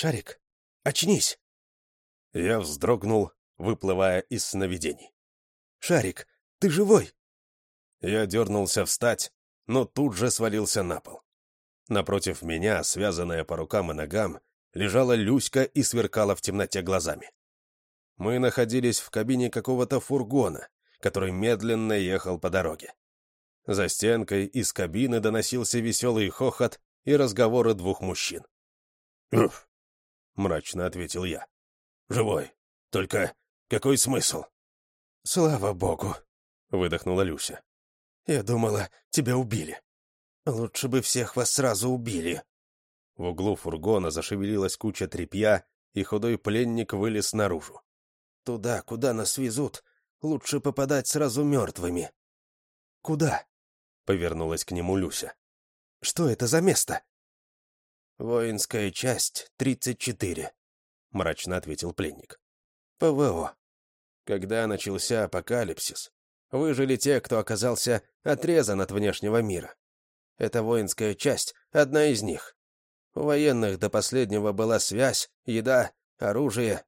«Шарик, очнись!» Я вздрогнул, выплывая из сновидений. «Шарик, ты живой?» Я дернулся встать, но тут же свалился на пол. Напротив меня, связанная по рукам и ногам, лежала Люська и сверкала в темноте глазами. Мы находились в кабине какого-то фургона, который медленно ехал по дороге. За стенкой из кабины доносился веселый хохот и разговоры двух мужчин. «Уф!» — мрачно ответил я. «Живой. Только какой смысл?» «Слава богу!» — выдохнула Люся. «Я думала, тебя убили. Лучше бы всех вас сразу убили». В углу фургона зашевелилась куча тряпья, и худой пленник вылез наружу. «Туда, куда нас везут, лучше попадать сразу мертвыми». «Куда?» — повернулась к нему Люся. «Что это за место?» «Воинская часть, 34», — мрачно ответил пленник. «ПВО. Когда начался апокалипсис, выжили те, кто оказался отрезан от внешнего мира. Эта воинская часть — одна из них. У военных до последнего была связь, еда, оружие.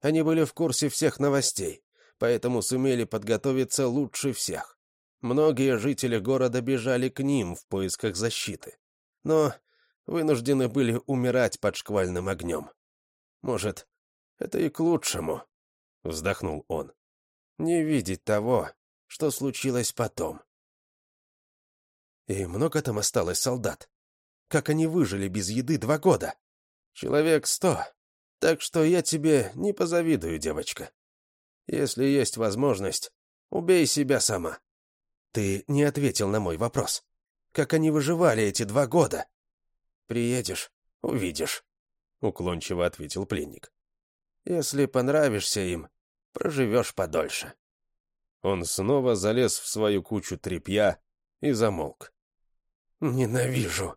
Они были в курсе всех новостей, поэтому сумели подготовиться лучше всех. Многие жители города бежали к ним в поисках защиты. Но вынуждены были умирать под шквальным огнем. Может, это и к лучшему. — вздохнул он. «Не видеть того, что случилось потом». «И много там осталось солдат? Как они выжили без еды два года?» «Человек сто. Так что я тебе не позавидую, девочка. Если есть возможность, убей себя сама». «Ты не ответил на мой вопрос. Как они выживали эти два года?» «Приедешь, увидишь», — уклончиво ответил пленник. Если понравишься им, проживешь подольше». Он снова залез в свою кучу тряпья и замолк. «Ненавижу!»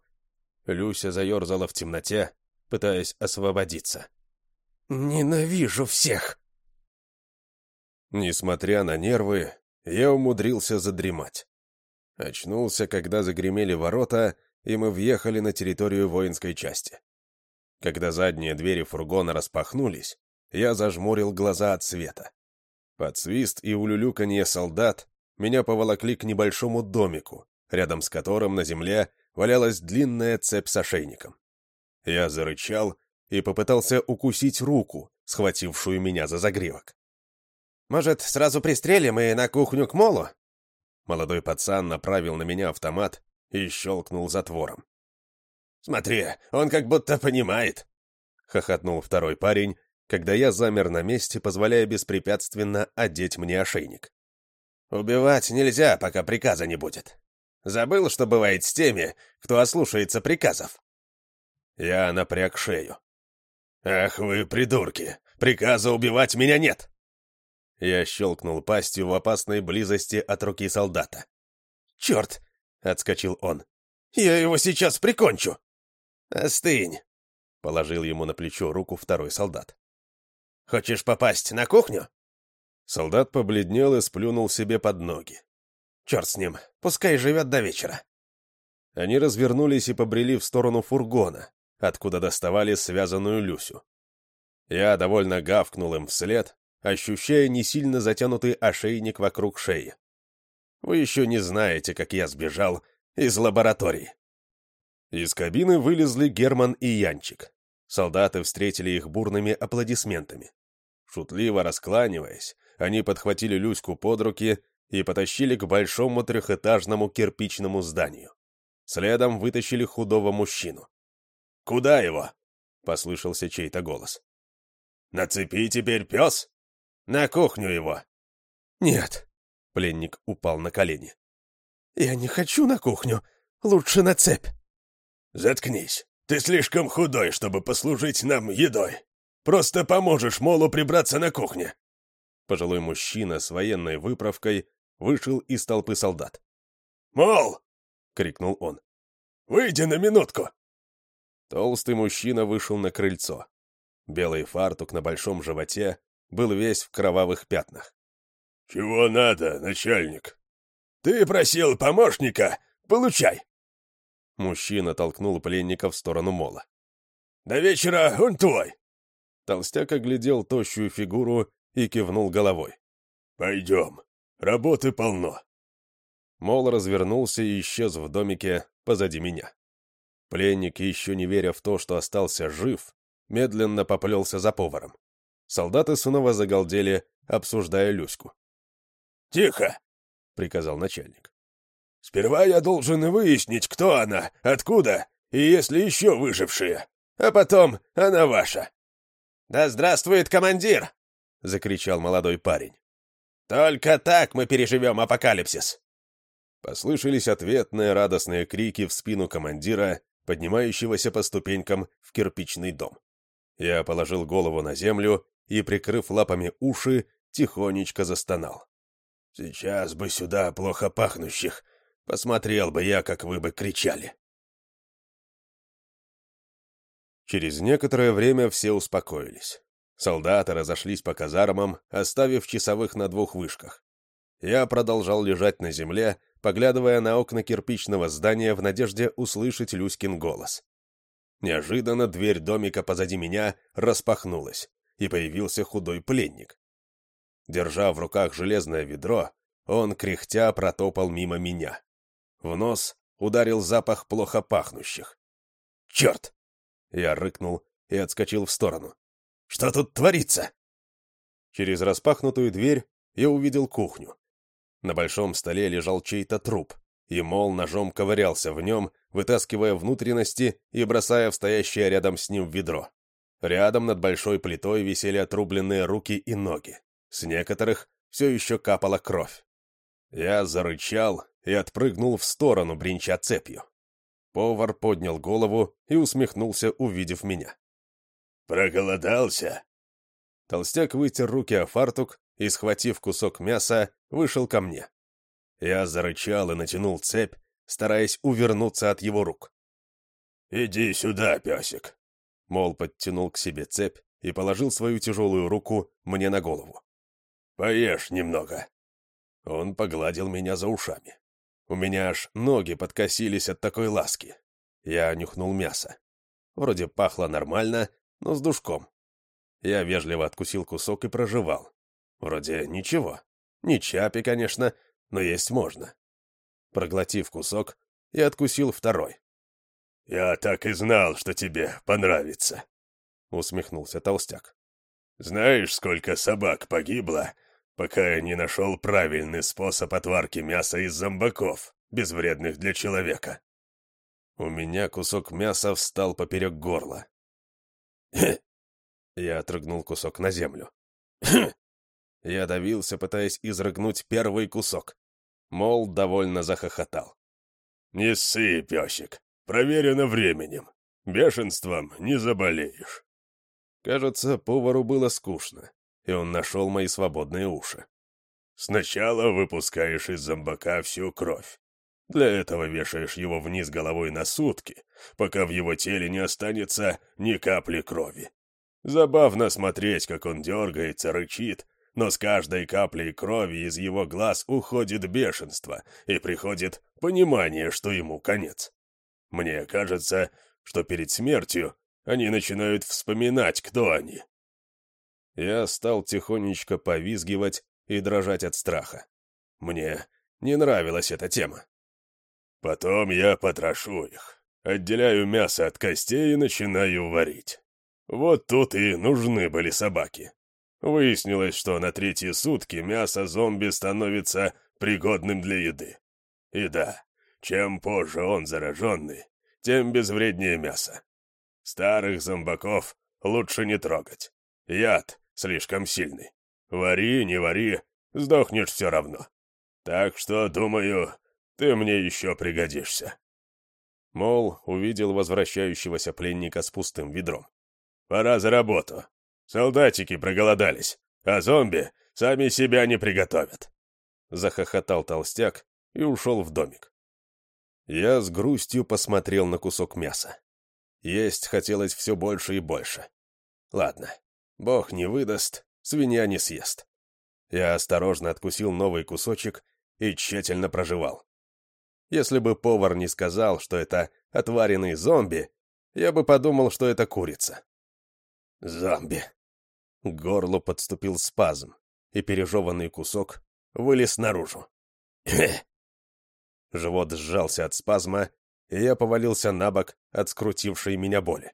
Люся заерзала в темноте, пытаясь освободиться. «Ненавижу всех!» Несмотря на нервы, я умудрился задремать. Очнулся, когда загремели ворота, и мы въехали на территорию воинской части. Когда задние двери фургона распахнулись, я зажмурил глаза от света. Под свист и улюлюканье солдат меня поволокли к небольшому домику, рядом с которым на земле валялась длинная цепь с ошейником. Я зарычал и попытался укусить руку, схватившую меня за загривок. «Может, сразу пристрелим и на кухню к молу?» Молодой пацан направил на меня автомат и щелкнул затвором. «Смотри, он как будто понимает!» — хохотнул второй парень когда я замер на месте, позволяя беспрепятственно одеть мне ошейник. «Убивать нельзя, пока приказа не будет. Забыл, что бывает с теми, кто ослушается приказов?» Я напряг шею. «Ах вы, придурки! Приказа убивать меня нет!» Я щелкнул пастью в опасной близости от руки солдата. «Черт!» — отскочил он. «Я его сейчас прикончу!» «Остынь!» — положил ему на плечо руку второй солдат. Хочешь попасть на кухню?» Солдат побледнел и сплюнул себе под ноги. «Черт с ним, пускай живет до вечера». Они развернулись и побрели в сторону фургона, откуда доставали связанную Люсю. Я довольно гавкнул им вслед, ощущая не сильно затянутый ошейник вокруг шеи. Вы еще не знаете, как я сбежал из лаборатории. Из кабины вылезли Герман и Янчик. Солдаты встретили их бурными аплодисментами. Шутливо раскланиваясь, они подхватили Люську под руки и потащили к большому трехэтажному кирпичному зданию. Следом вытащили худого мужчину. «Куда его?» — послышался чей-то голос. «На цепи теперь пес? На кухню его!» «Нет!» — пленник упал на колени. «Я не хочу на кухню. Лучше на цепь!» «Заткнись!» Ты слишком худой, чтобы послужить нам едой. Просто поможешь Молу прибраться на кухне». Пожилой мужчина с военной выправкой вышел из толпы солдат. «Мол!» — крикнул он. «Выйди на минутку!» Толстый мужчина вышел на крыльцо. Белый фартук на большом животе был весь в кровавых пятнах. «Чего надо, начальник?» «Ты просил помощника? Получай!» Мужчина толкнул пленника в сторону мола. До вечера он твой!» Толстяк оглядел тощую фигуру и кивнул головой. «Пойдем, работы полно». Мол развернулся и исчез в домике позади меня. Пленник, еще не веря в то, что остался жив, медленно поплелся за поваром. Солдаты снова загалдели, обсуждая Люську. «Тихо!» — приказал начальник. «Сперва я должен выяснить, кто она, откуда и есть ли еще выжившие, а потом она ваша». «Да здравствует командир!» — закричал молодой парень. «Только так мы переживем апокалипсис!» Послышались ответные радостные крики в спину командира, поднимающегося по ступенькам в кирпичный дом. Я положил голову на землю и, прикрыв лапами уши, тихонечко застонал. «Сейчас бы сюда плохо пахнущих. Посмотрел бы я, как вы бы кричали». Через некоторое время все успокоились. Солдаты разошлись по казармам, оставив часовых на двух вышках. Я продолжал лежать на земле, поглядывая на окна кирпичного здания в надежде услышать Люськин голос. Неожиданно дверь домика позади меня распахнулась, и появился худой пленник. Держа в руках железное ведро, он, кряхтя, протопал мимо меня. В нос ударил запах плохо пахнущих. «Черт!» Я рыкнул и отскочил в сторону. «Что тут творится?» Через распахнутую дверь я увидел кухню. На большом столе лежал чей-то труп, и Мол ножом ковырялся в нем, вытаскивая внутренности и бросая в стоящее рядом с ним ведро. Рядом над большой плитой висели отрубленные руки и ноги. С некоторых все еще капала кровь. Я зарычал и отпрыгнул в сторону, бренча цепью. Повар поднял голову и усмехнулся, увидев меня. «Проголодался?» Толстяк вытер руки о фартук и, схватив кусок мяса, вышел ко мне. Я зарычал и натянул цепь, стараясь увернуться от его рук. «Иди сюда, песик!» Мол подтянул к себе цепь и положил свою тяжелую руку мне на голову. «Поешь немного». Он погладил меня за ушами. У меня аж ноги подкосились от такой ласки. Я нюхнул мясо. Вроде пахло нормально, но с душком. Я вежливо откусил кусок и прожевал. Вроде ничего. Не чапи, конечно, но есть можно. Проглотив кусок, я откусил второй. «Я так и знал, что тебе понравится», — усмехнулся толстяк. «Знаешь, сколько собак погибло, пока я не нашел правильный способ отварки мяса из зомбаков, безвредных для человека?» У меня кусок мяса встал поперек горла. Я отрыгнул кусок на землю. Я давился, пытаясь изрыгнуть первый кусок. Мол, довольно захохотал. «Не ссы, песик, проверено временем. Бешенством не заболеешь». Кажется, повару было скучно, и он нашел мои свободные уши. «Сначала выпускаешь из зомбака всю кровь. Для этого вешаешь его вниз головой на сутки, пока в его теле не останется ни капли крови. Забавно смотреть, как он дергается, рычит, но с каждой каплей крови из его глаз уходит бешенство, и приходит понимание, что ему конец. Мне кажется, что перед смертью они начинают вспоминать, кто они. Я стал тихонечко повизгивать и дрожать от страха. Мне не нравилась эта тема. Потом я потрошу их, отделяю мясо от костей и начинаю варить. Вот тут и нужны были собаки. Выяснилось, что на третьи сутки мясо зомби становится пригодным для еды. И да, чем позже он зараженный, тем безвреднее мясо. Старых зомбаков лучше не трогать. Яд слишком сильный. Вари, не вари, сдохнешь все равно. Так что, думаю, ты мне еще пригодишься. Мол, увидел возвращающегося пленника с пустым ведром. Пора за работу. Солдатики проголодались, а зомби сами себя не приготовят. Захохотал толстяк и ушел в домик. Я с грустью посмотрел на кусок мяса. Есть хотелось все больше и больше. Ладно, бог не выдаст, свинья не съест. Я осторожно откусил новый кусочек и тщательно прожевал. Если бы повар не сказал, что это отваренный зомби, я бы подумал, что это курица. Зомби. К горлу подступил спазм, и пережеванный кусок вылез наружу. Живот сжался от спазма, и я повалился на бок от скрутившей меня боли.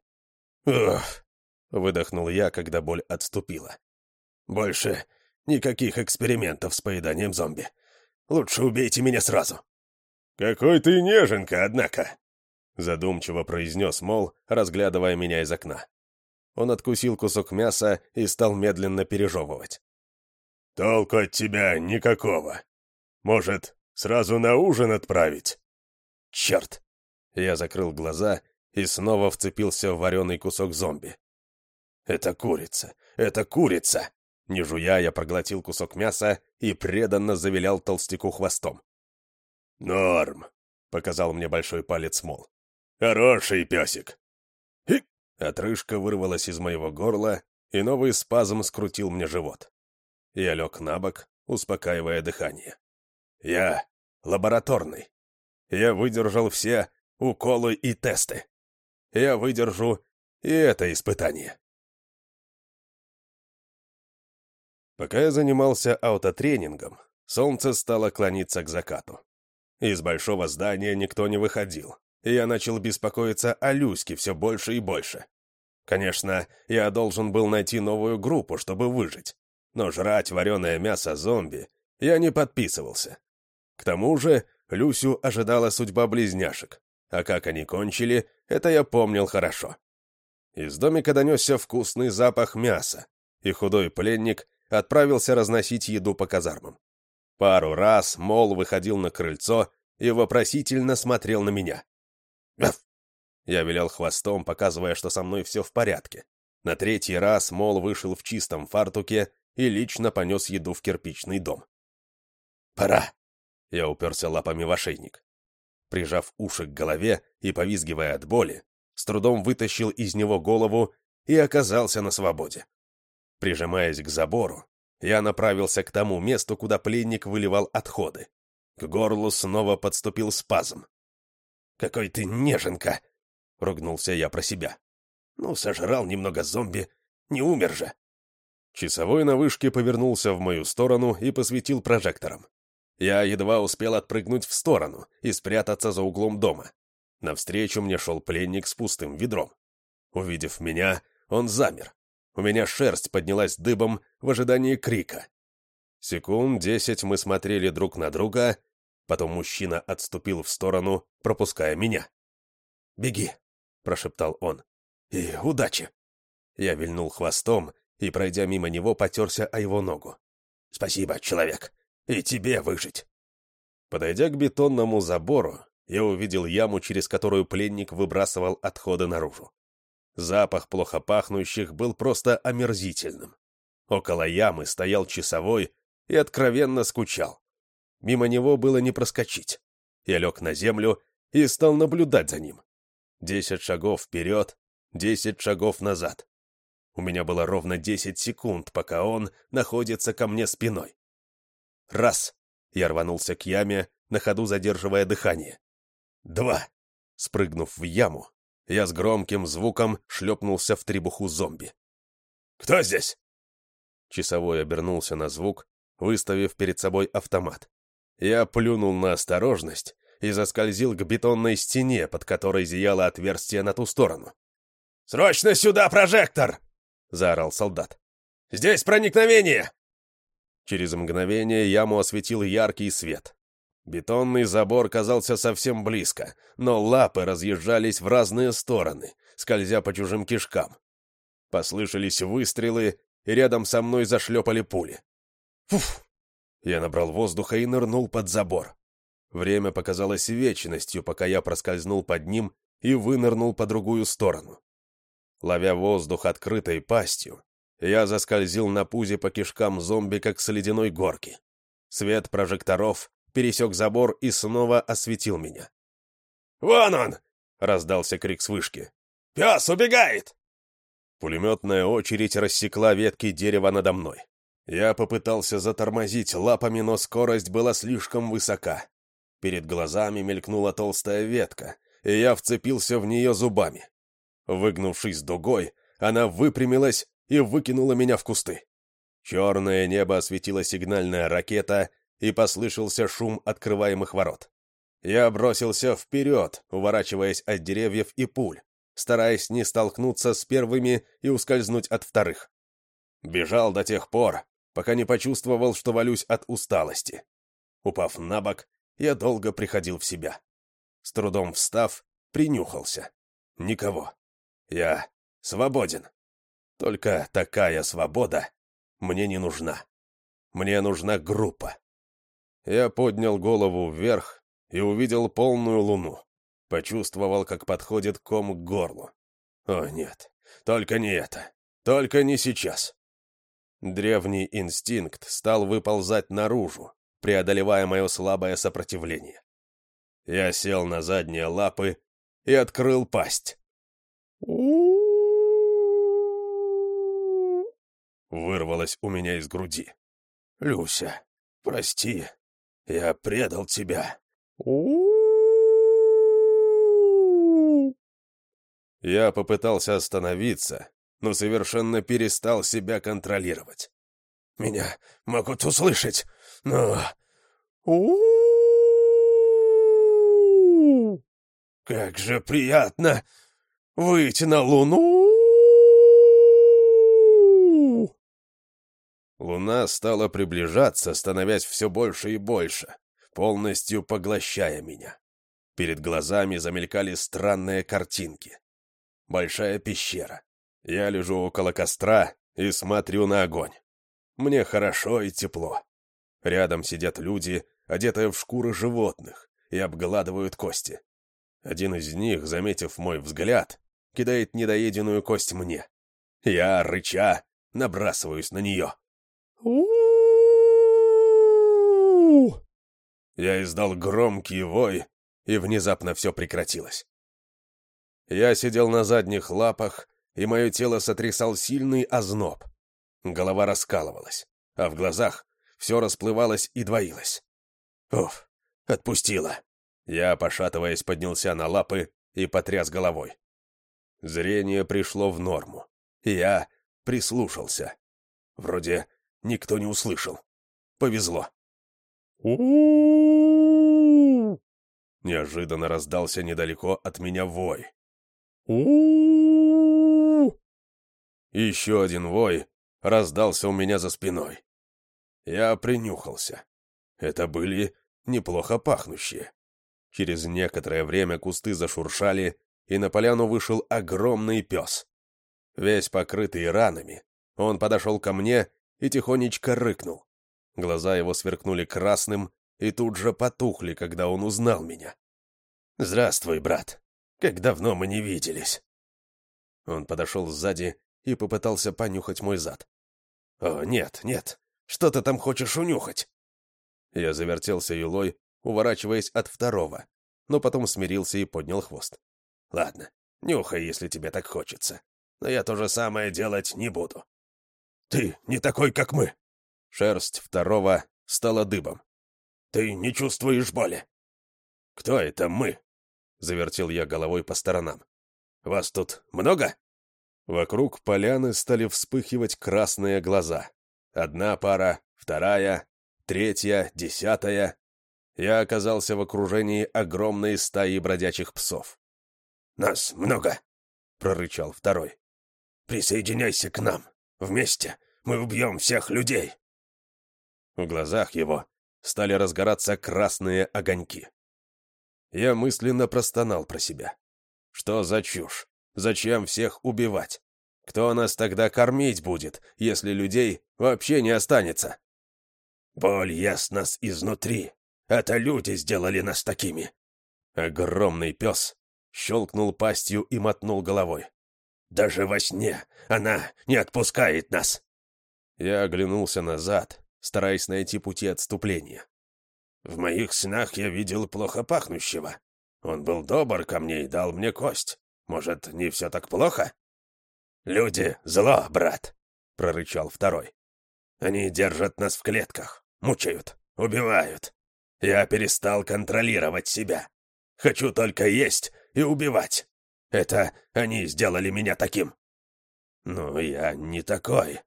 Ух, выдохнул я, когда боль отступила. Больше никаких экспериментов с поеданием зомби. Лучше убейте меня сразу. Какой ты неженка, однако. Задумчиво произнес Мол, разглядывая меня из окна. Он откусил кусок мяса и стал медленно пережевывать. «Толку от тебя никакого. Может, сразу на ужин отправить?» «Черт!» Я закрыл глаза и снова вцепился в вареный кусок зомби. «Это курица! Это курица!» Не жуя, я проглотил кусок мяса и преданно завилял толстяку хвостом. «Норм!» — показал мне большой палец Мол. «Хороший песик!» Хик! Отрыжка вырвалась из моего горла, и новый спазм скрутил мне живот. Я лег на бок, успокаивая дыхание. Я лабораторный. Я выдержал все уколы и тесты. Я выдержу и это испытание. Пока я занимался аутотренингом, солнце стало клониться к закату. Из большого здания никто не выходил, и я начал беспокоиться о Люське все больше и больше. Конечно, я должен был найти новую группу, чтобы выжить, но жрать вареное мясо зомби я не подписывался. К тому же Люсю ожидала судьба близняшек, а как они кончили, это я помнил хорошо. Из домика донесся вкусный запах мяса, и худой пленник отправился разносить еду по казармам. Пару раз Мол выходил на крыльцо и вопросительно смотрел на меня. «Гав!» Я вилял хвостом, показывая, что со мной все в порядке. На третий раз Мол вышел в чистом фартуке и лично понес еду в кирпичный дом. «Пора!» Я уперся лапами в ошейник. Прижав уши к голове и повизгивая от боли, с трудом вытащил из него голову и оказался на свободе. Прижимаясь к забору, я направился к тому месту, куда пленник выливал отходы. К горлу снова подступил спазм. «Какой ты неженка!» — ругнулся я про себя. «Ну, сожрал немного зомби, не умер же!» Часовой на вышке повернулся в мою сторону и посветил прожектором. Я едва успел отпрыгнуть в сторону и спрятаться за углом дома. Навстречу мне шел пленник с пустым ведром. Увидев меня, он замер. У меня шерсть поднялась дыбом в ожидании крика. Секунд десять мы смотрели друг на друга, потом мужчина отступил в сторону, пропуская меня. «Беги», — прошептал он, — «и удачи». Я вильнул хвостом и, пройдя мимо него, потерся о его ногу. «Спасибо, человек. И тебе выжить!» Подойдя к бетонному забору, я увидел яму, через которую пленник выбрасывал отходы наружу. Запах плохо пахнущих был просто омерзительным. Около ямы стоял часовой и откровенно скучал. Мимо него было не проскочить. Я лег на землю и стал наблюдать за ним. Десять шагов вперед, десять шагов назад. У меня было ровно десять секунд, пока он находится ко мне спиной. Раз. Я рванулся к яме, на ходу задерживая дыхание. Два. Спрыгнув в яму, я с громким звуком шлепнулся в требуху зомби. «Кто здесь?» Часовой обернулся на звук, выставив перед собой автомат. Я плюнул на осторожность и заскользил к бетонной стене, под которой зияло отверстие на ту сторону. «Срочно сюда прожектор!» — заорал солдат. «Здесь проникновение!» Через мгновение яму осветил яркий свет. Бетонный забор казался совсем близко, но лапы разъезжались в разные стороны, скользя по чужим кишкам. Послышались выстрелы, и рядом со мной зашлепали пули. Фуф! Я набрал воздуха и нырнул под забор. Время показалось вечностью, пока я проскользнул под ним и вынырнул по другую сторону. Ловя воздух открытой пастью, я заскользил на пузе по кишкам зомби, как с ледяной горки. Свет прожекторов пересек забор и снова осветил меня. «Вон он!» — раздался крик с вышки. «Пес убегает!» Пулеметная очередь рассекла ветки дерева надо мной. Я попытался затормозить лапами, но скорость была слишком высока. Перед глазами мелькнула толстая ветка, и я вцепился в нее зубами. Выгнувшись дугой, она выпрямилась и выкинула меня в кусты. Черное небо осветила сигнальная ракета, и послышался шум открываемых ворот. Я бросился вперед, уворачиваясь от деревьев и пуль, стараясь не столкнуться с первыми и ускользнуть от вторых. Бежал до тех пор, пока не почувствовал, что валюсь от усталости. Упав на бок, я долго приходил в себя. С трудом встав, принюхался. Никого. Я свободен. Только такая свобода мне не нужна. Мне нужна группа. Я поднял голову вверх и увидел полную луну. Почувствовал, как подходит ком к горлу. О, нет, только не это. Только не сейчас. Древний инстинкт стал выползать наружу, преодолевая мое слабое сопротивление. Я сел на задние лапы и открыл пасть. Вырвалось у меня из груди. «Люся, прости, я предал тебя». Я попытался остановиться, но совершенно перестал себя контролировать. «Меня могут услышать, но...» «Как же приятно выйти на луну!» Луна стала приближаться, становясь все больше и больше, полностью поглощая меня. Перед глазами замелькали странные картинки. Большая пещера. Я лежу около костра и смотрю на огонь. Мне хорошо и тепло. Рядом сидят люди, одетые в шкуры животных, и обгладывают кости. Один из них, заметив мой взгляд, кидает недоеденную кость мне. Я, рыча, набрасываюсь на нее. Я издал громкий вой, и внезапно все прекратилось. Я сидел на задних лапах, и мое тело сотрясал сильный озноб. Голова раскалывалась, а в глазах все расплывалось и двоилось. Уф, отпустила. Я, пошатываясь, поднялся на лапы и потряс головой. Зрение пришло в норму. Я прислушался. Вроде никто не услышал. Повезло. Неожиданно раздался недалеко от меня вой. Еще один вой раздался у меня за спиной. Я принюхался. Это были неплохо пахнущие. Через некоторое время кусты зашуршали, и на поляну вышел огромный пес. Весь покрытый ранами, он подошел ко мне и тихонечко рыкнул. Глаза его сверкнули красным и тут же потухли, когда он узнал меня. «Здравствуй, брат. Как давно мы не виделись!» Он подошел сзади и попытался понюхать мой зад. «О, нет, нет, что ты там хочешь унюхать?» Я завертелся юлой, уворачиваясь от второго, но потом смирился и поднял хвост. «Ладно, нюхай, если тебе так хочется, но я то же самое делать не буду». «Ты не такой, как мы!» Шерсть второго стала дыбом. «Ты не чувствуешь боли?» «Кто это мы?» Завертел я головой по сторонам. «Вас тут много?» Вокруг поляны стали вспыхивать красные глаза. Одна пара, вторая, третья, десятая. Я оказался в окружении огромной стаи бродячих псов. «Нас много!» — прорычал второй. «Присоединяйся к нам!» Вместе мы убьем всех людей!» В глазах его стали разгораться красные огоньки. Я мысленно простонал про себя. «Что за чушь? Зачем всех убивать? Кто нас тогда кормить будет, если людей вообще не останется?» «Боль ест нас изнутри. Это люди сделали нас такими!» Огромный пес щелкнул пастью и мотнул головой. Даже во сне она не отпускает нас!» Я оглянулся назад, стараясь найти пути отступления. В моих снах я видел плохо пахнущего. Он был добр ко мне и дал мне кость. Может, не все так плохо? «Люди — зло, брат!» — прорычал второй. «Они держат нас в клетках, мучают, убивают. Я перестал контролировать себя. Хочу только есть и убивать. Это они сделали меня таким. Ну, я не такой.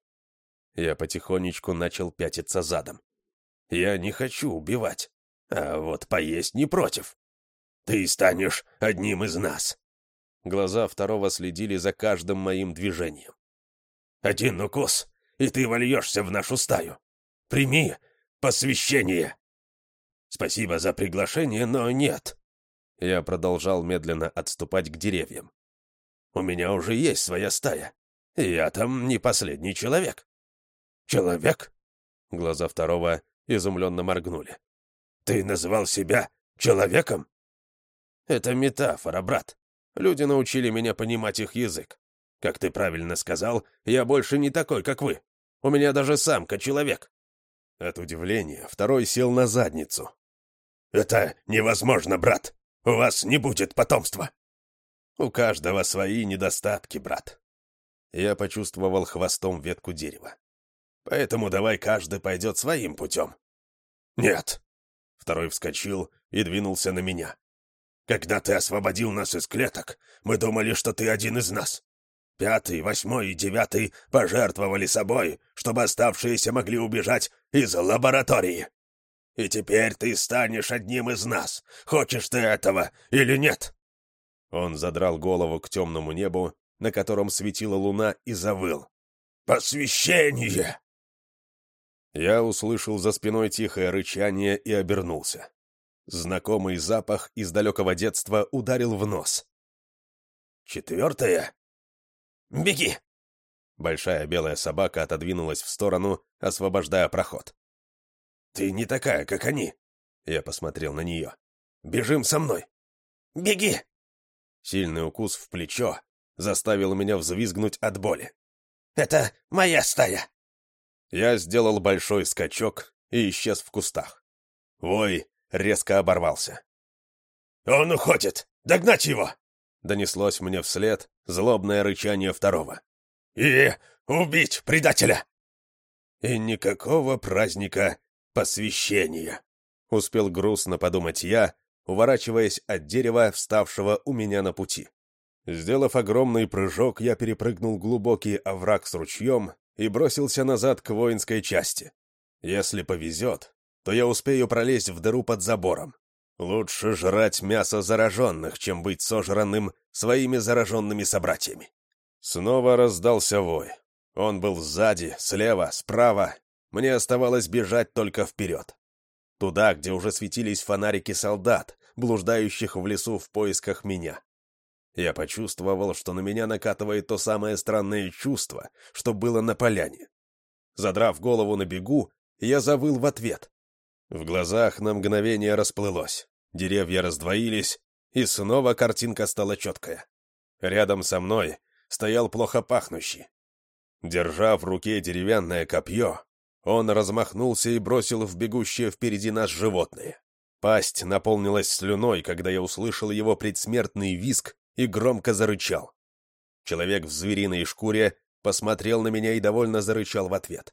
Я потихонечку начал пятиться задом. Я не хочу убивать, а вот поесть не против. Ты станешь одним из нас. Глаза второго следили за каждым моим движением. Один укус, и ты вольешься в нашу стаю. Прими посвящение. Спасибо за приглашение, но нет. Я продолжал медленно отступать к деревьям. У меня уже есть своя стая. Я там не последний человек. Человек? Глаза второго изумленно моргнули. Ты называл себя человеком? Это метафора, брат. Люди научили меня понимать их язык. Как ты правильно сказал, я больше не такой, как вы. У меня даже самка человек. От удивления второй сел на задницу. «Это невозможно, брат. У вас не будет потомства». «У каждого свои недостатки, брат». Я почувствовал хвостом ветку дерева. «Поэтому давай каждый пойдет своим путем». «Нет». Второй вскочил и двинулся на меня. «Когда ты освободил нас из клеток, мы думали, что ты один из нас. Пятый, восьмой и девятый пожертвовали собой, чтобы оставшиеся могли убежать из лаборатории. И теперь ты станешь одним из нас. Хочешь ты этого или нет?» Он задрал голову к темному небу, на котором светила луна, и завыл. «Посвящение!» Я услышал за спиной тихое рычание и обернулся. Знакомый запах из далекого детства ударил в нос. «Четвертое?» «Беги!» Большая белая собака отодвинулась в сторону, освобождая проход. «Ты не такая, как они!» Я посмотрел на нее. «Бежим со мной!» «Беги!» Сильный укус в плечо заставил меня взвизгнуть от боли. «Это моя стая!» Я сделал большой скачок и исчез в кустах. Вой резко оборвался. «Он уходит! Догнать его!» Донеслось мне вслед злобное рычание второго. «И убить предателя!» И никакого праздника посвящения. Успел грустно подумать я, уворачиваясь от дерева, вставшего у меня на пути. Сделав огромный прыжок, я перепрыгнул глубокий овраг с ручьем и бросился назад к воинской части. Если повезет, то я успею пролезть в дыру под забором. Лучше жрать мясо зараженных, чем быть сожранным своими зараженными собратьями. Снова раздался вой. Он был сзади, слева, справа. Мне оставалось бежать только вперед. Туда, где уже светились фонарики солдат, блуждающих в лесу в поисках меня. Я почувствовал, что на меня накатывает то самое странное чувство, что было на поляне. Задрав голову на бегу, я завыл в ответ. В глазах на мгновение расплылось, деревья раздвоились, и снова картинка стала четкая. Рядом со мной стоял плохо пахнущий. Держа в руке деревянное копье, он размахнулся и бросил в бегущее впереди нас животное. Пасть наполнилась слюной, когда я услышал его предсмертный визг и громко зарычал. Человек в звериной шкуре посмотрел на меня и довольно зарычал в ответ.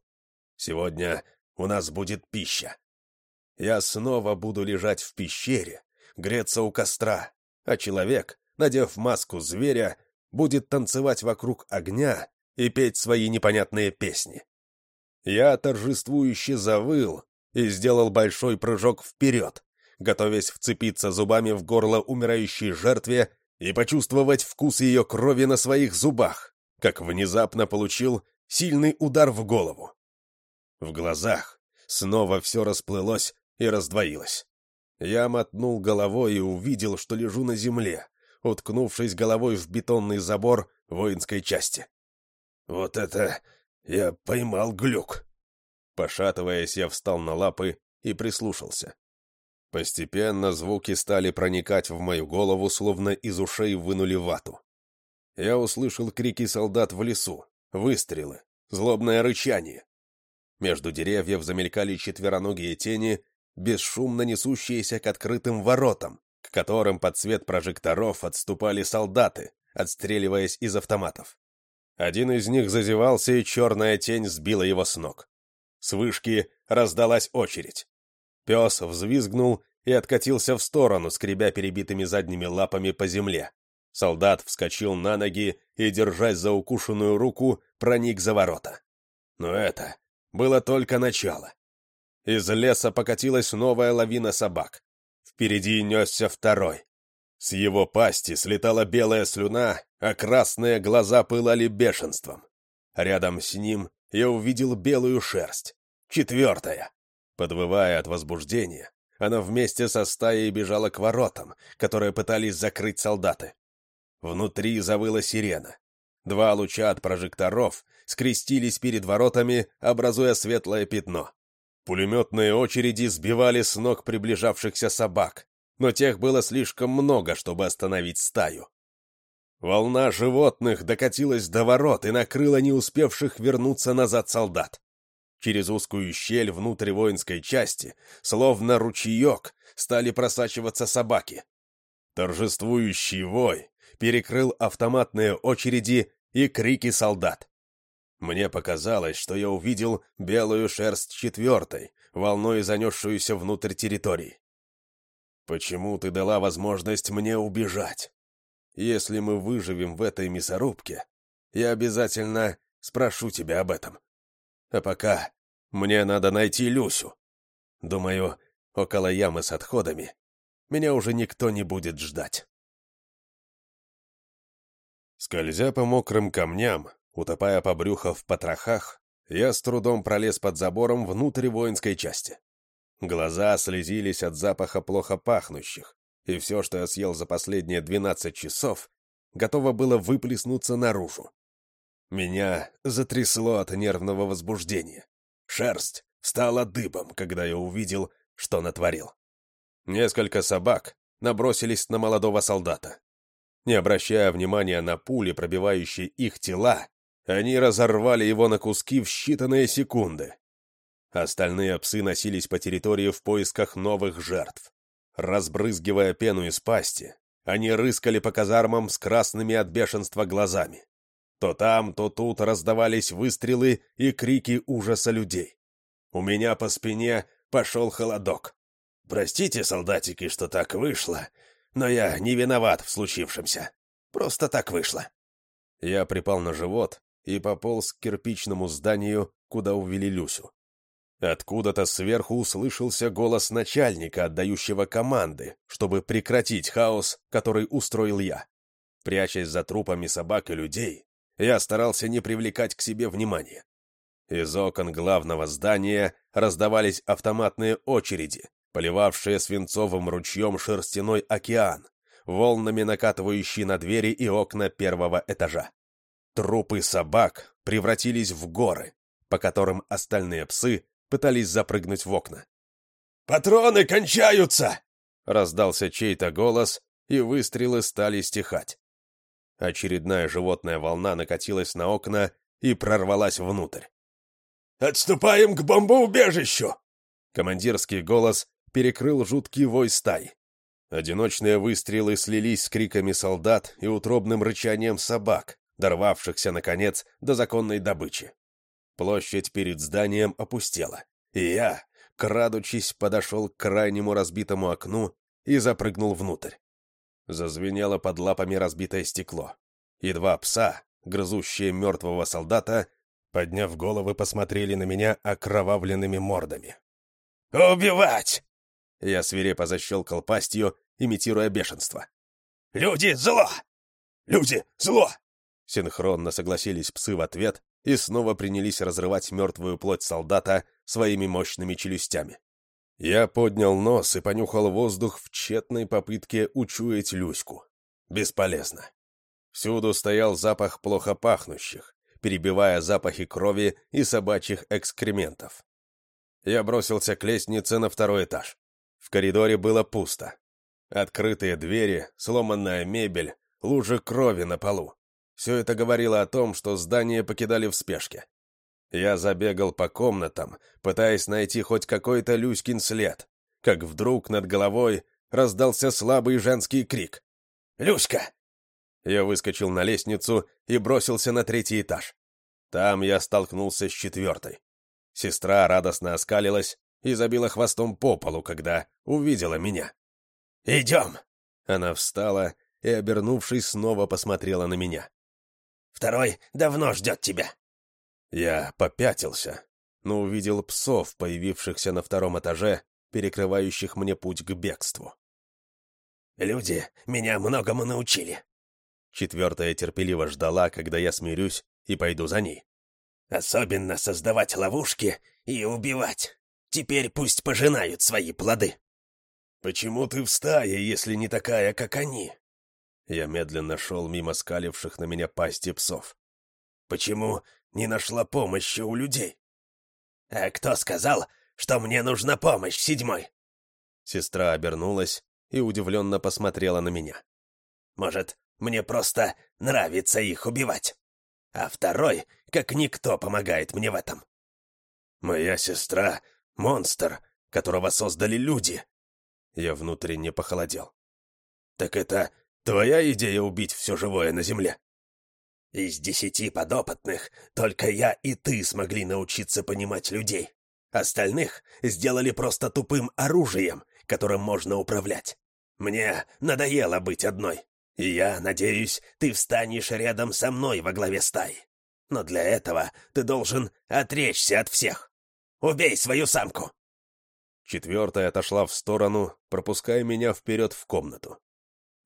«Сегодня у нас будет пища. Я снова буду лежать в пещере, греться у костра, а человек, надев маску зверя, будет танцевать вокруг огня и петь свои непонятные песни. Я торжествующе завыл и сделал большой прыжок вперед, готовясь вцепиться зубами в горло умирающей жертве и почувствовать вкус ее крови на своих зубах, как внезапно получил сильный удар в голову. В глазах снова все расплылось и раздвоилась. Я мотнул головой и увидел, что лежу на земле, уткнувшись головой в бетонный забор воинской части. «Вот это я поймал глюк!» Пошатываясь, я встал на лапы и прислушался. Постепенно звуки стали проникать в мою голову, словно из ушей вынули вату. Я услышал крики солдат в лесу, выстрелы, злобное рычание. Между деревьев замелькали четвероногие тени, бесшумно несущиеся к открытым воротам, к которым под свет прожекторов отступали солдаты, отстреливаясь из автоматов. Один из них зазевался, и черная тень сбила его с ног. С вышки раздалась очередь. Пес взвизгнул и откатился в сторону, скребя перебитыми задними лапами по земле. Солдат вскочил на ноги и, держась за укушенную руку, проник за ворота. Но это было только начало. Из леса покатилась новая лавина собак. Впереди несся второй. С его пасти слетала белая слюна, а красные глаза пылали бешенством. Рядом с ним я увидел белую шерсть. Четвертая. Подвывая от возбуждения, она вместе со стаей бежала к воротам, которые пытались закрыть солдаты. Внутри завыла сирена. Два луча от прожекторов скрестились перед воротами, образуя светлое пятно. Пулеметные очереди сбивали с ног приближавшихся собак, но тех было слишком много, чтобы остановить стаю. Волна животных докатилась до ворот и накрыла не успевших вернуться назад солдат. Через узкую щель внутрь воинской части, словно ручеек, стали просачиваться собаки. Торжествующий вой перекрыл автоматные очереди и крики солдат. Мне показалось, что я увидел белую шерсть четвертой, волной занесшуюся внутрь территории. Почему ты дала возможность мне убежать? Если мы выживем в этой мясорубке, я обязательно спрошу тебя об этом. А пока мне надо найти Люсю. Думаю, около ямы с отходами меня уже никто не будет ждать. Скользя по мокрым камням, утопая по брюхо в потрохах, я с трудом пролез под забором внутрь воинской части. Глаза слезились от запаха плохо пахнущих, и все, что я съел за последние двенадцать часов, готово было выплеснуться наружу. Меня затрясло от нервного возбуждения. Шерсть встала дыбом, когда я увидел, что натворил. Несколько собак набросились на молодого солдата. Не обращая внимания на пули, пробивающие их тела, они разорвали его на куски в считанные секунды. Остальные псы носились по территории в поисках новых жертв. Разбрызгивая пену из пасти, они рыскали по казармам с красными от бешенства глазами. То там, то тут раздавались выстрелы и крики ужаса людей. У меня по спине пошел холодок. «Простите, солдатики, что так вышло, но я не виноват в случившемся. Просто так вышло». Я припал на живот и пополз к кирпичному зданию, куда увели Люсю. Откуда-то сверху услышался голос начальника, отдающего команды, чтобы прекратить хаос, который устроил я. Прячась за трупами собак и людей, я старался не привлекать к себе внимания. Из окон главного здания раздавались автоматные очереди, поливавшие свинцовым ручьем шерстяной океан, волнами накатывающий на двери и окна первого этажа. Трупы собак превратились в горы, по которым остальные псы пытались запрыгнуть в окна. «Патроны кончаются!» — раздался чей-то голос, и выстрелы стали стихать. Очередная животная волна накатилась на окна и прорвалась внутрь. «Отступаем к бомбоубежищу!» Командирский голос перекрыл жуткий вой стаи. Одиночные выстрелы слились с криками солдат и утробным рычанием собак, дорвавшихся, наконец, до законной добычи. Площадь перед зданием опустела, и я, крадучись, подошел к крайнему разбитому окну и запрыгнул внутрь. Зазвенело под лапами разбитое стекло, и два пса, грызущие мертвого солдата, подняв головы, посмотрели на меня окровавленными мордами. «Убивать!» Я свирепо защелкал пастью, имитируя бешенство. «Люди — зло! Люди — зло!» Синхронно согласились псы в ответ и снова принялись разрывать мертвую плоть солдата своими мощными челюстями. Я поднял нос и понюхал воздух в тщетной попытке учуять Люську. Бесполезно. Всюду стоял запах плохо пахнущих, перебивая запахи крови и собачьих экскрементов. Я бросился к лестнице на второй этаж. В коридоре было пусто. Открытые двери, сломанная мебель, лужи крови на полу. Все это говорило о том, что здание покидали в спешке. Я забегал по комнатам, пытаясь найти хоть какой-то Люськин след, как вдруг над головой раздался слабый женский крик. «Люська!» Я выскочил на лестницу и бросился на третий этаж. Там я столкнулся с четвертой. Сестра радостно оскалилась и забила хвостом по полу, когда увидела меня. «Идем!» Она встала и, обернувшись, снова посмотрела на меня. «Второй давно ждет тебя». Я попятился, но увидел псов, появившихся на втором этаже, перекрывающих мне путь к бегству. «Люди меня многому научили». Четвертая терпеливо ждала, когда я смирюсь и пойду за ней. «Особенно создавать ловушки и убивать. Теперь пусть пожинают свои плоды». «Почему ты в стае, если не такая, как они?» Я медленно шел мимо скаливших на меня пасти псов. «Почему не нашла помощи у людей?» «А кто сказал, что мне нужна помощь, седьмой?» Сестра обернулась и удивленно посмотрела на меня. «Может, мне просто нравится их убивать? А второй, как никто, помогает мне в этом». «Моя сестра — монстр, которого создали люди», я внутренне похолодел. «Так это твоя идея убить все живое на земле?» «Из десяти подопытных только я и ты смогли научиться понимать людей. Остальных сделали просто тупым оружием, которым можно управлять. Мне надоело быть одной, и я надеюсь, ты встанешь рядом со мной во главе стаи. Но для этого ты должен отречься от всех. Убей свою самку!» Четвертая отошла в сторону, пропуская меня вперед в комнату.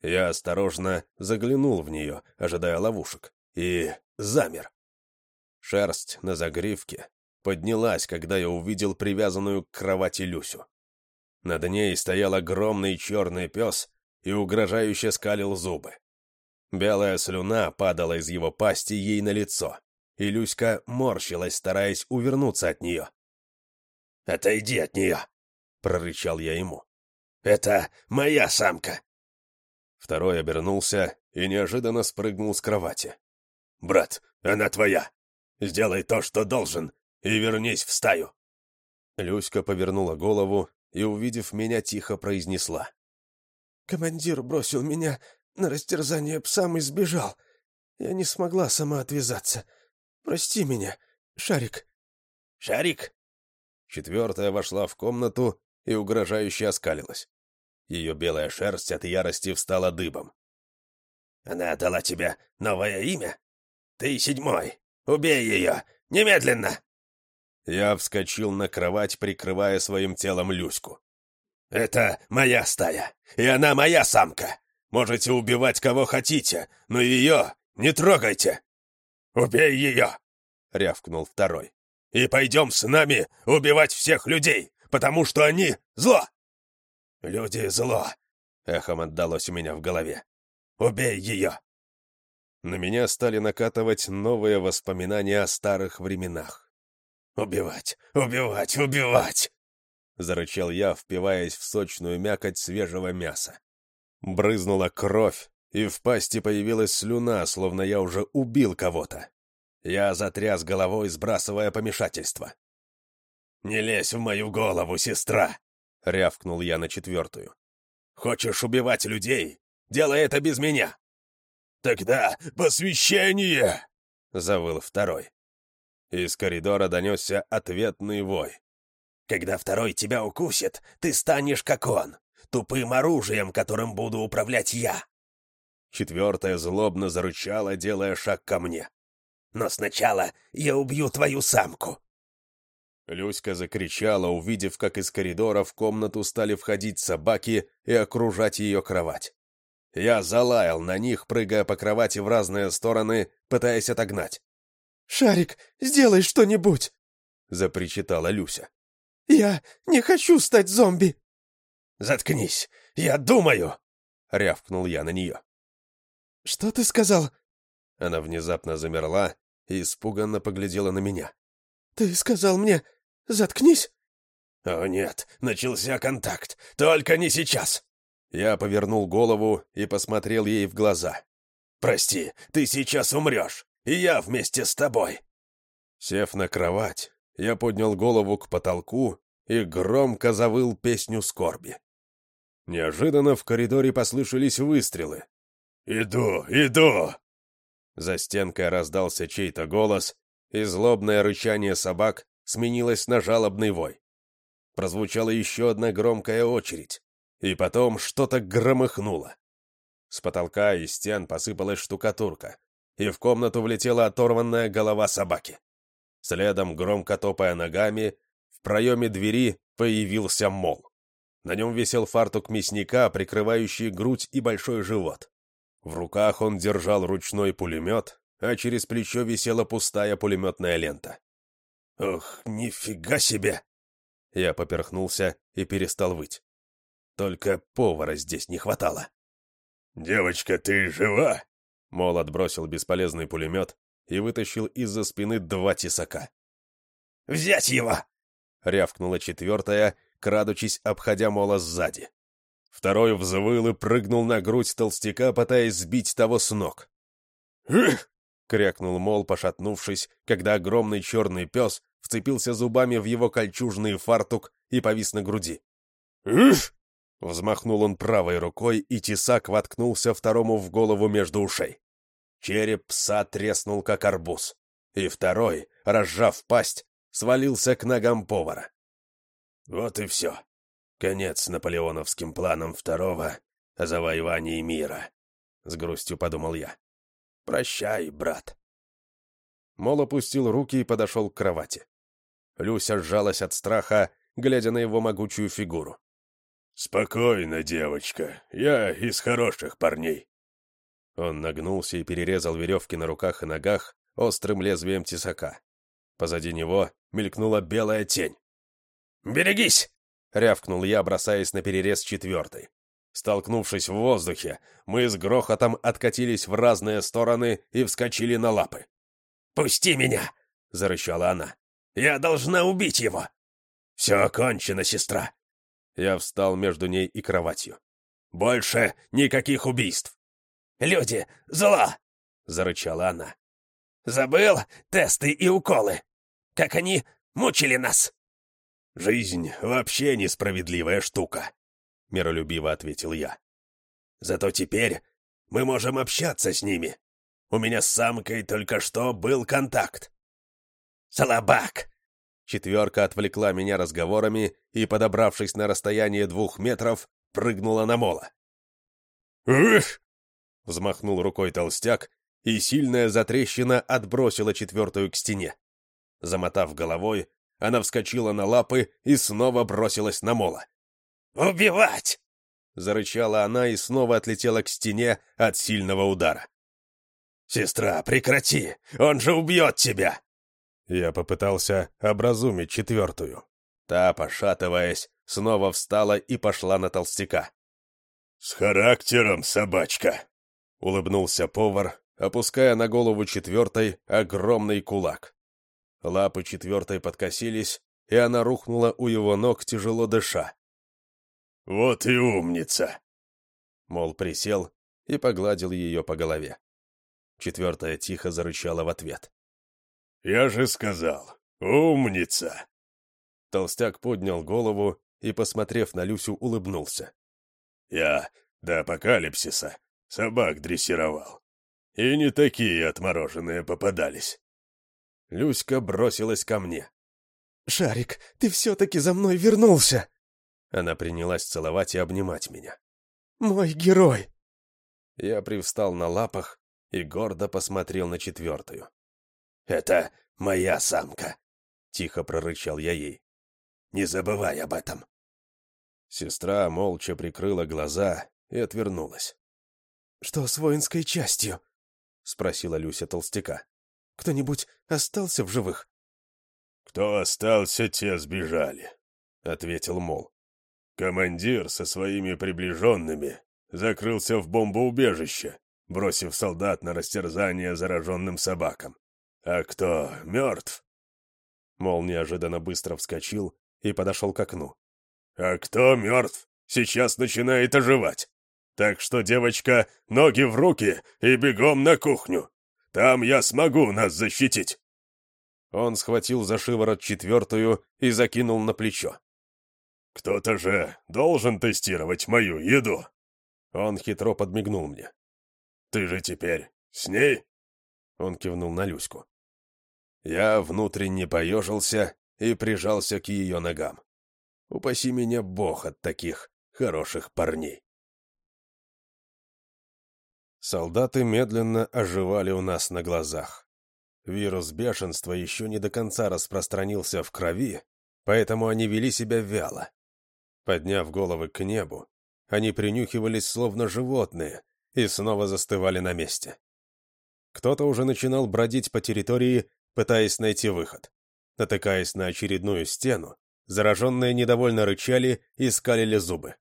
Я осторожно заглянул в нее, ожидая ловушек, и замер. Шерсть на загривке поднялась, когда я увидел привязанную к кровати Люсю. Над ней стоял огромный черный пес и угрожающе скалил зубы. Белая слюна падала из его пасти ей на лицо, и Люська морщилась, стараясь увернуться от нее. «Отойди от нее!» прорычал я ему. «Это моя самка!» Второй обернулся и неожиданно спрыгнул с кровати. «Брат, она твоя! Сделай то, что должен, и вернись в стаю!» Люська повернула голову и, увидев меня, тихо произнесла. «Командир бросил меня на растерзание псам и сбежал. Я не смогла сама отвязаться. Прости меня, Шарик». «Шарик?» Четвертая вошла в комнату и угрожающе оскалилась. Ее белая шерсть от ярости встала дыбом. «Она дала тебе новое имя? Ты седьмой! Убей ее! Немедленно!» Я вскочил на кровать, прикрывая своим телом Люську. «Это моя стая, и она моя самка. Можете убивать кого хотите, но ее не трогайте. Убей ее!» — рявкнул второй. «И пойдем с нами убивать всех людей, потому что они — зло!» «Люди — зло!» — эхом отдалось у меня в голове. «Убей ее!» На меня стали накатывать новые воспоминания о старых временах. «Убивать! Убивать! Убивать!» — зарычал я, впиваясь в сочную мякоть свежего мяса. Брызнула кровь, и в пасти появилась слюна, словно я уже убил кого-то. Я затряс головой, сбрасывая помешательство. «Не лезь в мою голову, сестра!» — рявкнул я на четвертую. «Хочешь убивать людей? Делай это без меня!» «Тогда посвящение!» — завыл второй. Из коридора донесся ответный вой. «Когда второй тебя укусит, ты станешь как он, тупым оружием, которым буду управлять я!» Четвертая злобно зарычала, делая шаг ко мне. «Но сначала я убью твою самку!» Люська закричала, увидев, как из коридора в комнату стали входить собаки и окружать ее кровать. Я залаял на них, прыгая по кровати в разные стороны, пытаясь отогнать. «Шарик, сделай что-нибудь!» — запричитала Люся. «Я не хочу стать зомби!» «Заткнись! Я думаю!» — рявкнул я на нее. «Что ты сказал?» Она внезапно замерла и испуганно поглядела на меня. «Ты сказал мне, заткнись?» «О нет, начался контакт. Только не сейчас!» Я повернул голову и посмотрел ей в глаза. «Прости, ты сейчас умрешь, и я вместе с тобой!» Сев на кровать, я поднял голову к потолку и громко завыл песню скорби. Неожиданно в коридоре послышались выстрелы. «Иду, иду!» За стенкой раздался чей-то голос, и злобное рычание собак сменилось на жалобный вой. Прозвучала еще одна громкая очередь, и потом что-то громыхнуло. С потолка и стен посыпалась штукатурка, и в комнату влетела оторванная голова собаки. Следом, громко топая ногами, в проеме двери появился мол. На нем висел фартук мясника, прикрывающий грудь и большой живот. В руках он держал ручной пулемет, а через плечо висела пустая пулеметная лента. «Ох, нифига себе!» Я поперхнулся и перестал выть. Только повара здесь не хватало. «Девочка, ты жива?» Мол отбросил бесполезный пулемет и вытащил из-за спины два тесака. «Взять его!» — рявкнула четвертая, крадучись, обходя Мола сзади. Второй взвыл и прыгнул на грудь толстяка, пытаясь сбить того с ног. «Эх!» — крякнул Мол, пошатнувшись, когда огромный черный пес вцепился зубами в его кольчужный фартук и повис на груди. «Эх!» Взмахнул он правой рукой, и тесак воткнулся второму в голову между ушей. Череп пса треснул, как арбуз. И второй, разжав пасть, свалился к ногам повара. Вот и все. Конец наполеоновским планам второго о завоевании мира. С грустью подумал я. Прощай, брат. Мол опустил руки и подошел к кровати. Люся сжалась от страха, глядя на его могучую фигуру. «Спокойно, девочка, я из хороших парней». Он нагнулся и перерезал веревки на руках и ногах острым лезвием тесака. Позади него мелькнула белая тень. «Берегись!» — рявкнул я, бросаясь на перерез четвертой. Столкнувшись в воздухе, мы с грохотом откатились в разные стороны и вскочили на лапы. «Пусти меня!» — зарычала она. «Я должна убить его!» «Все окончено, сестра!» Я встал между ней и кроватью. «Больше никаких убийств!» «Люди, зла!» — зарычала она. «Забыл тесты и уколы? Как они мучили нас?» «Жизнь вообще несправедливая штука», — миролюбиво ответил я. «Зато теперь мы можем общаться с ними. У меня с самкой только что был контакт». «Салабак!» Четверка отвлекла меня разговорами и, подобравшись на расстояние двух метров, прыгнула на мола. «Эх!» — взмахнул рукой толстяк, и сильная затрещина отбросила четвертую к стене. Замотав головой, она вскочила на лапы и снова бросилась на мола. «Убивать!» — зарычала она и снова отлетела к стене от сильного удара. «Сестра, прекрати! Он же убьет тебя!» Я попытался образумить четвертую. Та, пошатываясь, снова встала и пошла на толстяка. «С характером, собачка!» — улыбнулся повар, опуская на голову четвертой огромный кулак. Лапы четвертой подкосились, и она рухнула у его ног, тяжело дыша. «Вот и умница!» Мол присел и погладил ее по голове. Четвертая тихо зарычала в ответ. «Я же сказал, умница!» Толстяк поднял голову и, посмотрев на Люсю, улыбнулся. «Я до апокалипсиса собак дрессировал. И не такие отмороженные попадались». Люська бросилась ко мне. «Шарик, ты все-таки за мной вернулся!» Она принялась целовать и обнимать меня. «Мой герой!» Я привстал на лапах и гордо посмотрел на четвертую. «Это моя самка», — тихо прорычал я ей. «Не забывай об этом». Сестра молча прикрыла глаза и отвернулась. «Что с воинской частью?» — спросила Люся толстяка. «Кто-нибудь остался в живых?» «Кто остался, те сбежали», — ответил Мол. «Командир со своими приближенными закрылся в бомбоубежище, бросив солдат на растерзание зараженным собакам. «А кто мертв?» Мол неожиданно быстро вскочил и подошел к окну. «А кто мертв, сейчас начинает оживать. Так что, девочка, ноги в руки и бегом на кухню. Там я смогу нас защитить». Он схватил за шиворот четвертую и закинул на плечо. «Кто-то же должен тестировать мою еду». Он хитро подмигнул мне. «Ты же теперь с ней?» Он кивнул на Люську. Я внутренне поежился и прижался к ее ногам. Упаси меня Бог от таких хороших парней. Солдаты медленно оживали у нас на глазах. Вирус бешенства еще не до конца распространился в крови, поэтому они вели себя вяло. Подняв головы к небу, они принюхивались словно животные и снова застывали на месте. Кто-то уже начинал бродить по территории, пытаясь найти выход. Натыкаясь на очередную стену, зараженные недовольно рычали и скалили зубы.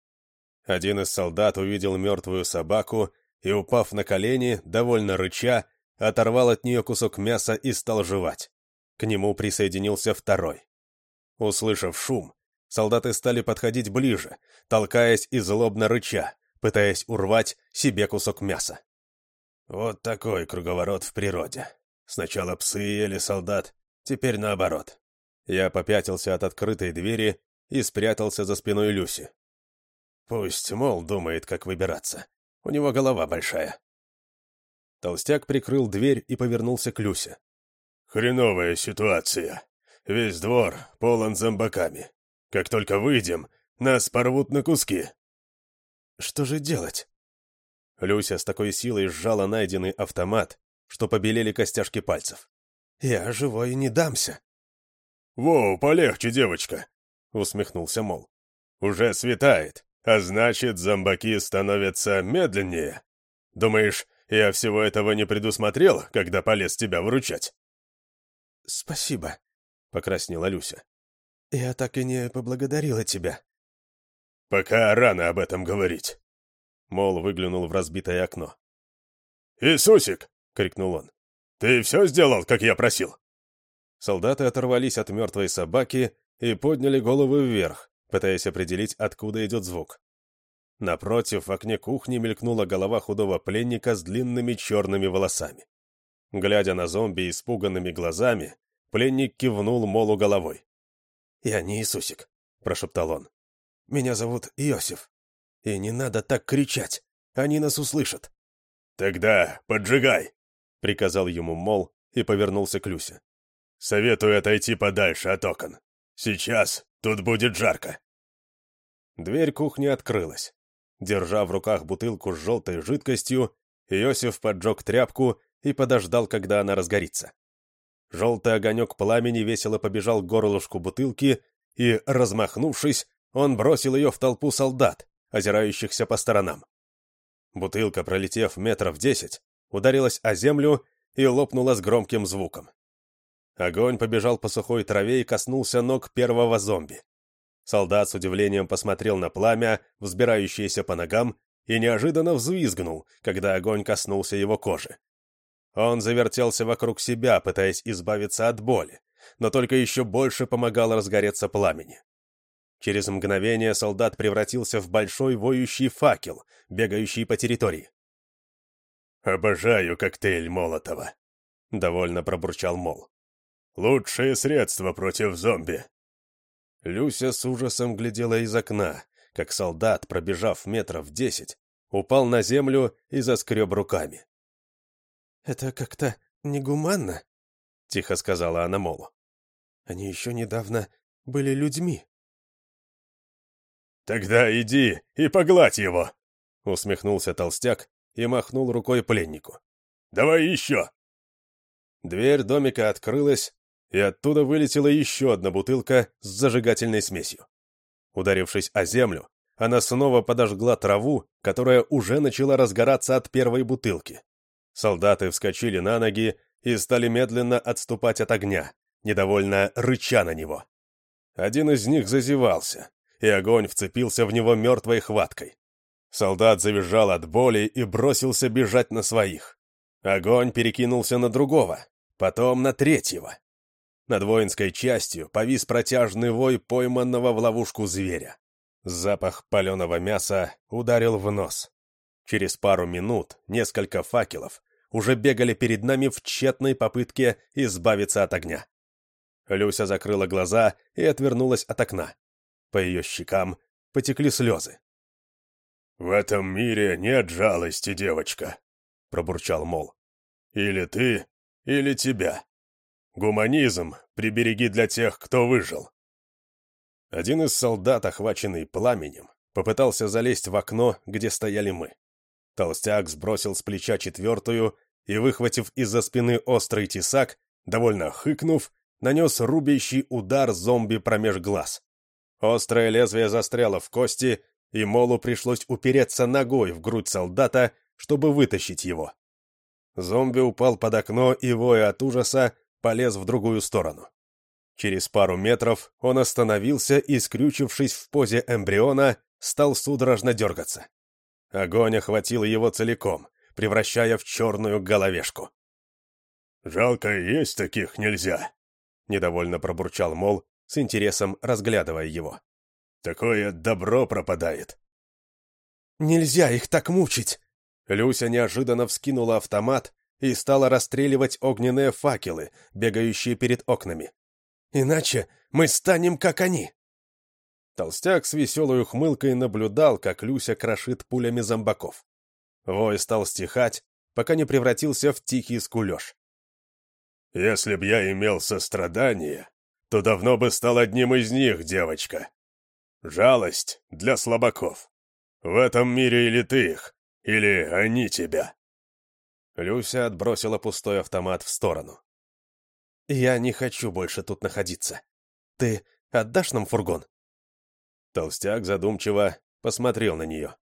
Один из солдат увидел мертвую собаку и, упав на колени, довольно рыча, оторвал от нее кусок мяса и стал жевать. К нему присоединился второй. Услышав шум, солдаты стали подходить ближе, толкаясь и злобно рыча, пытаясь урвать себе кусок мяса. Вот такой круговорот в природе. Сначала псы ели солдат, теперь наоборот. Я попятился от открытой двери и спрятался за спиной Люси. Пусть, мол, думает, как выбираться. У него голова большая. Толстяк прикрыл дверь и повернулся к Люсе. «Хреновая ситуация. Весь двор полон зомбаками. Как только выйдем, нас порвут на куски». «Что же делать?» Люся с такой силой сжала найденный автомат, что побелели костяшки пальцев. «Я живой не дамся». «Воу, полегче, девочка», — усмехнулся Мол. «Уже светает, а значит, зомбаки становятся медленнее. Думаешь, я всего этого не предусмотрел, когда полез тебя выручать?» «Спасибо», — покраснела Люся. «Я так и не поблагодарила тебя». «Пока рано об этом говорить». Мол выглянул в разбитое окно. «Иисусик!» — крикнул он. «Ты все сделал, как я просил?» Солдаты оторвались от мертвой собаки и подняли головы вверх, пытаясь определить, откуда идет звук. Напротив, в окне кухни мелькнула голова худого пленника с длинными черными волосами. Глядя на зомби испуганными глазами, пленник кивнул Молу головой. «Я не Иисусик», — прошептал он. «Меня зовут Иосиф. И не надо так кричать, они нас услышат». «Тогда поджигай», — приказал ему Мол и повернулся к Люсе. «Советую отойти подальше от окон. Сейчас тут будет жарко». Дверь кухни открылась. Держа в руках бутылку с желтой жидкостью, Иосиф поджег тряпку и подождал, когда она разгорится. Желтый огонек пламени весело побежал к горлышку бутылки, и, размахнувшись, он бросил ее в толпу солдат, озирающихся по сторонам. Бутылка, пролетев метров десять, ударилась о землю и лопнула с громким звуком. Огонь побежал по сухой траве и коснулся ног первого зомби. Солдат с удивлением посмотрел на пламя, взбирающееся по ногам, и неожиданно взвизгнул, когда огонь коснулся его кожи. Он завертелся вокруг себя, пытаясь избавиться от боли, но только еще больше помогал разгореться пламени. Через мгновение солдат превратился в большой воющий факел, бегающий по территории. «Обожаю коктейль Молотова», — довольно пробурчал Мол. «Лучшее средство против зомби». Люся с ужасом глядела из окна, как солдат, пробежав метров десять, упал на землю и заскреб руками. «Это как-то негуманно», — тихо сказала она Молу. «Они еще недавно были людьми». «Тогда иди и погладь его!» — усмехнулся толстяк и махнул рукой пленнику. «Давай еще!» Дверь домика открылась, и оттуда вылетела еще одна бутылка с зажигательной смесью. Ударившись о землю, она снова подожгла траву, которая уже начала разгораться от первой бутылки. Солдаты вскочили на ноги и стали медленно отступать от огня, недовольно рыча на него. Один из них зазевался, и огонь вцепился в него мертвой хваткой. Солдат завизжал от боли и бросился бежать на своих. Огонь перекинулся на другого, потом на третьего. Над воинской частью повис протяжный вой пойманного в ловушку зверя. Запах паленого мяса ударил в нос. Через пару минут несколько факелов уже бегали перед нами в тщетной попытке избавиться от огня. Люся закрыла глаза и отвернулась от окна. По ее щекам потекли слезы. «В этом мире нет жалости, девочка», — пробурчал Мол. «Или ты, или тебя. Гуманизм прибереги для тех, кто выжил». Один из солдат, охваченный пламенем, попытался залезть в окно, где стояли мы. Толстяк сбросил с плеча четвертую и, выхватив из-за спины острый тесак, довольно хыкнув, нанес рубящий удар зомби промеж глаз. Острое лезвие застряло в кости, и Молу пришлось упереться ногой в грудь солдата, чтобы вытащить его. Зомби упал под окно и, воя от ужаса, полез в другую сторону. Через пару метров он остановился и, скрючившись в позе эмбриона, стал судорожно дергаться. Огонь охватил его целиком, превращая в черную головешку. «Жалко, есть таких нельзя», — недовольно пробурчал Мол, с интересом разглядывая его. «Такое добро пропадает». «Нельзя их так мучить!» Люся неожиданно вскинула автомат и стала расстреливать огненные факелы, бегающие перед окнами. «Иначе мы станем как они!» Толстяк с веселой ухмылкой наблюдал, как Люся крошит пулями зомбаков. Вой стал стихать, пока не превратился в тихий скулеж. «Если б я имел сострадание, то давно бы стал одним из них, девочка. Жалость для слабаков. В этом мире или ты их, или они тебя». Люся отбросила пустой автомат в сторону. «Я не хочу больше тут находиться. Ты отдашь нам фургон?» Толстяк задумчиво посмотрел на нее.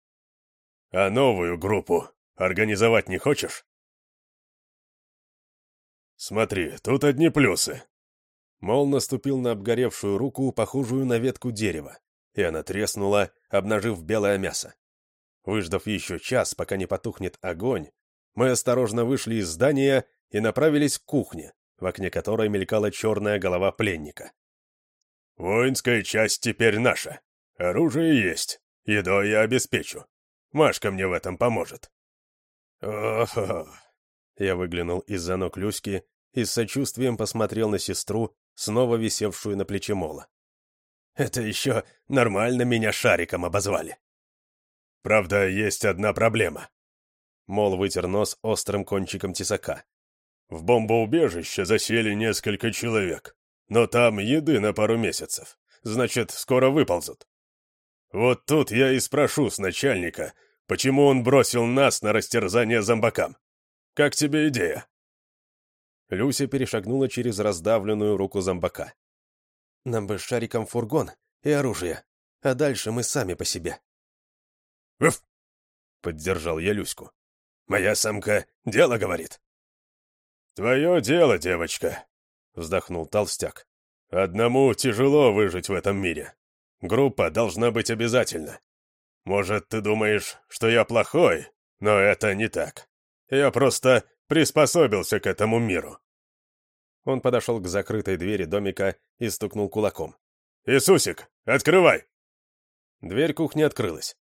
А новую группу организовать не хочешь? Смотри, тут одни плюсы. Мол наступил на обгоревшую руку, похожую на ветку дерева, и она треснула, обнажив белое мясо. Выждав еще час, пока не потухнет огонь, мы осторожно вышли из здания и направились к кухне, в окне которой мелькала черная голова пленника. «Воинская часть теперь наша. Оружие есть. Едой я обеспечу. Машка мне в этом поможет». «Ох-ох!» Я выглянул из-за ног Люськи и с сочувствием посмотрел на сестру, снова висевшую на плече Мола. «Это еще нормально меня шариком обозвали». «Правда, есть одна проблема». Мол вытер нос острым кончиком тесака. «В бомбоубежище засели несколько человек, но там еды на пару месяцев. Значит, скоро выползут. Вот тут я и спрошу с начальника, почему он бросил нас на растерзание зомбакам. Как тебе идея?» Люся перешагнула через раздавленную руку зомбака. «Нам бы шариком фургон и оружие, а дальше мы сами по себе». «Уф!» — поддержал я Люську. «Моя самка дело говорит». «Твое дело, девочка», — вздохнул толстяк. «Одному тяжело выжить в этом мире. Группа должна быть обязательно. Может, ты думаешь, что я плохой, но это не так. Я просто приспособился к этому миру». Он подошел к закрытой двери домика и стукнул кулаком. «Иисусик, открывай!» Дверь кухни открылась.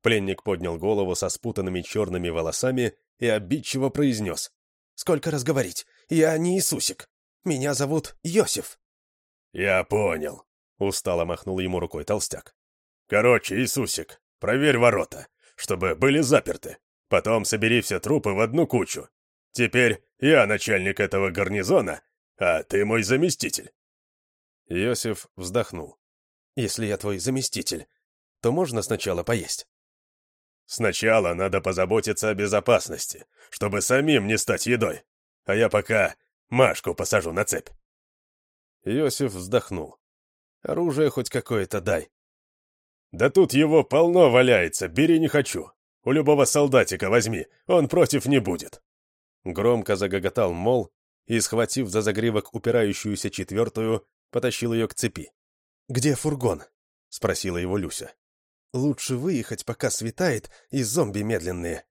Пленник поднял голову со спутанными черными волосами и обидчиво произнес. «Сколько раз говорить? Я не Иисусик. Меня зовут Йосиф». «Я понял», Устало махнул ему рукой толстяк. «Короче, Иисусик, проверь ворота, чтобы были заперты. Потом собери все трупы в одну кучу. Теперь я начальник этого гарнизона, а ты мой заместитель». Иосиф вздохнул. «Если я твой заместитель, то можно сначала поесть?» «Сначала надо позаботиться о безопасности, чтобы самим не стать едой. А я пока Машку посажу на цепь». Иосиф вздохнул. Оружие хоть какое-то дай. Да тут его полно валяется, бери не хочу. У любого солдатика возьми, он против не будет. Громко загоготал Мол и, схватив за загривок упирающуюся четвертую, потащил ее к цепи. «Где фургон?» — спросила его Люся. «Лучше выехать, пока светает, и зомби медленные».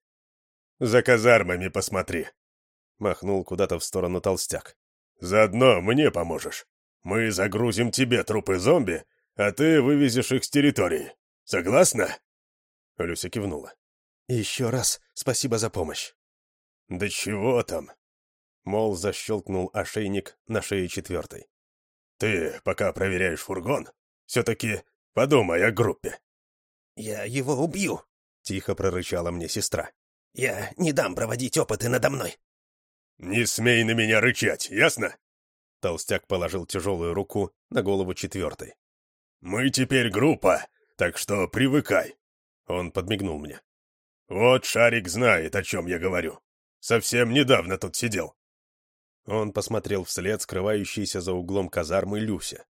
«За казармами посмотри», — махнул куда-то в сторону толстяк. «Заодно мне поможешь». Мы загрузим тебе трупы зомби, а ты вывезешь их с территории. Согласна?» Люся кивнула. «Еще раз спасибо за помощь». «Да чего там?» Мол защелкнул ошейник на шее четвертой. «Ты, пока проверяешь фургон, все-таки подумай о группе». «Я его убью», — тихо прорычала мне сестра. «Я не дам проводить опыты надо мной». «Не смей на меня рычать, ясно?» Толстяк положил тяжелую руку на голову четвертой. «Мы теперь группа, так что привыкай!» Он подмигнул мне. Вот Шарик знает, о чем я говорю. Совсем недавно тут сидел». Он посмотрел вслед скрывающейся за углом казармы Люся.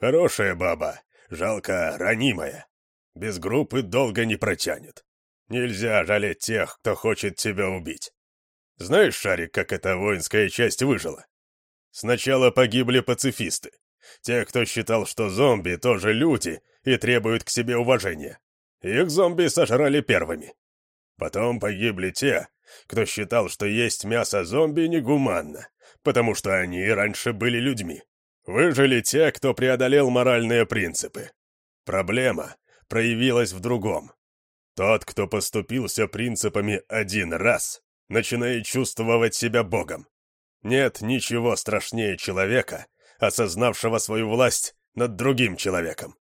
«Хорошая баба, жалко, ранимая. Без группы долго не протянет. Нельзя жалеть тех, кто хочет тебя убить. Знаешь, Шарик, как эта воинская часть выжила? Сначала погибли пацифисты. Те, кто считал, что зомби тоже люди и требуют к себе уважения. Их зомби сожрали первыми. Потом погибли те, кто считал, что есть мясо зомби негуманно, потому что они раньше были людьми. Выжили те, кто преодолел моральные принципы. Проблема проявилась в другом. Тот, кто поступился принципами один раз, начинает чувствовать себя богом. Нет ничего страшнее человека, осознавшего свою власть над другим человеком.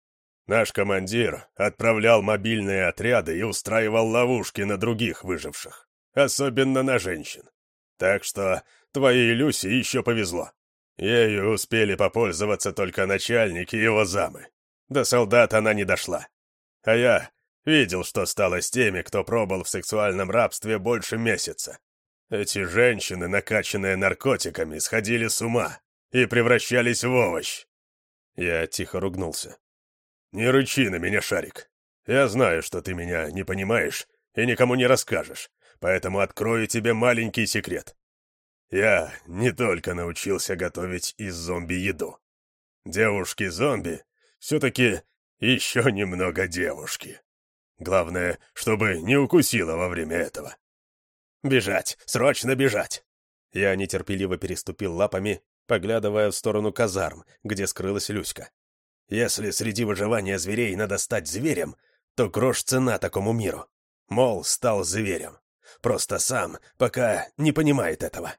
Наш командир отправлял мобильные отряды и устраивал ловушки на других выживших, особенно на женщин. Так что твоей Люси еще повезло. Ею успели попользоваться только начальники и его замы. До солдат она не дошла. А я видел, что стало с теми, кто пробыл в сексуальном рабстве больше месяца. Эти женщины, накачанные наркотиками, сходили с ума и превращались в овощ. Я тихо ругнулся. «Не рычи на меня, Шарик. Я знаю, что ты меня не понимаешь и никому не расскажешь, поэтому открою тебе маленький секрет. Я не только научился готовить из зомби еду. Девушки-зомби все-таки еще немного девушки. Главное, чтобы не укусила во время этого. Бежать! Срочно бежать!» Я нетерпеливо переступил лапами, поглядывая в сторону казарм, где скрылась Люська. «Если среди выживания зверей надо стать зверем, то грош цена такому миру. Мол, стал зверем. Просто сам пока не понимает этого».